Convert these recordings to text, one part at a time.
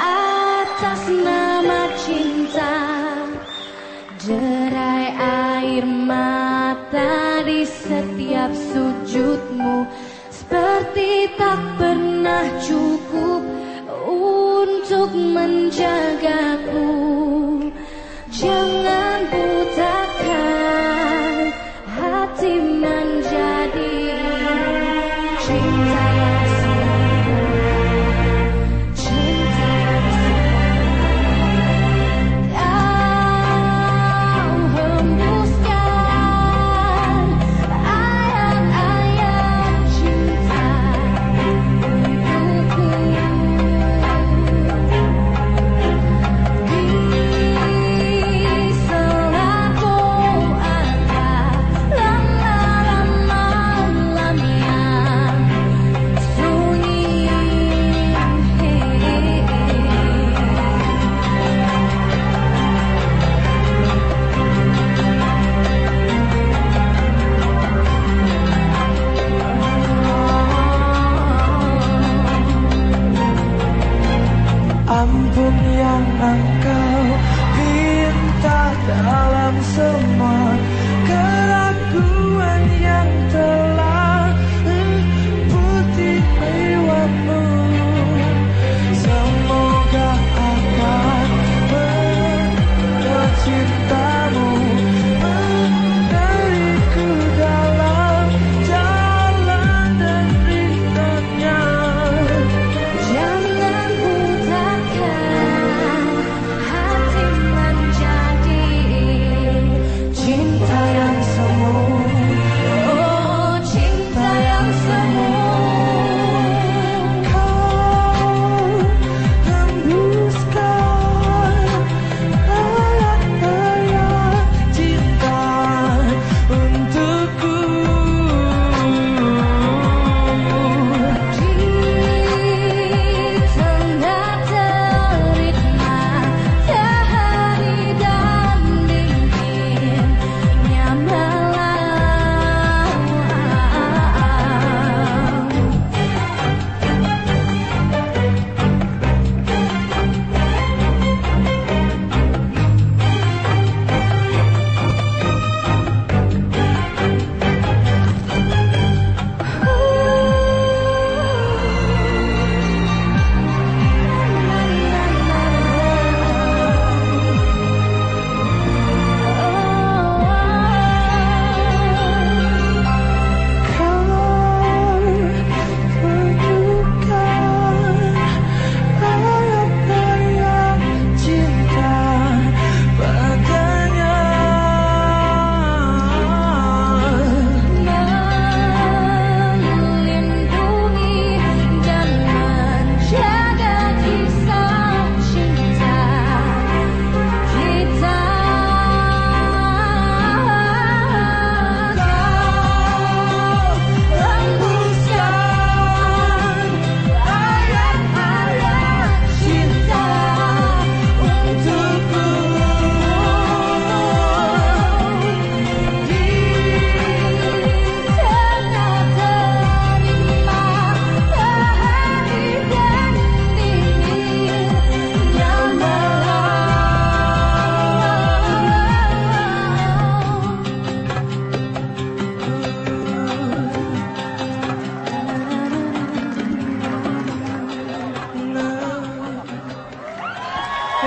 atas nama cinta. Derai air mata di setiap sujudmu Seperti tak pernah cukup untuk menjagaku. Jangan yang engkau pinta dalam semua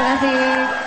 kasih.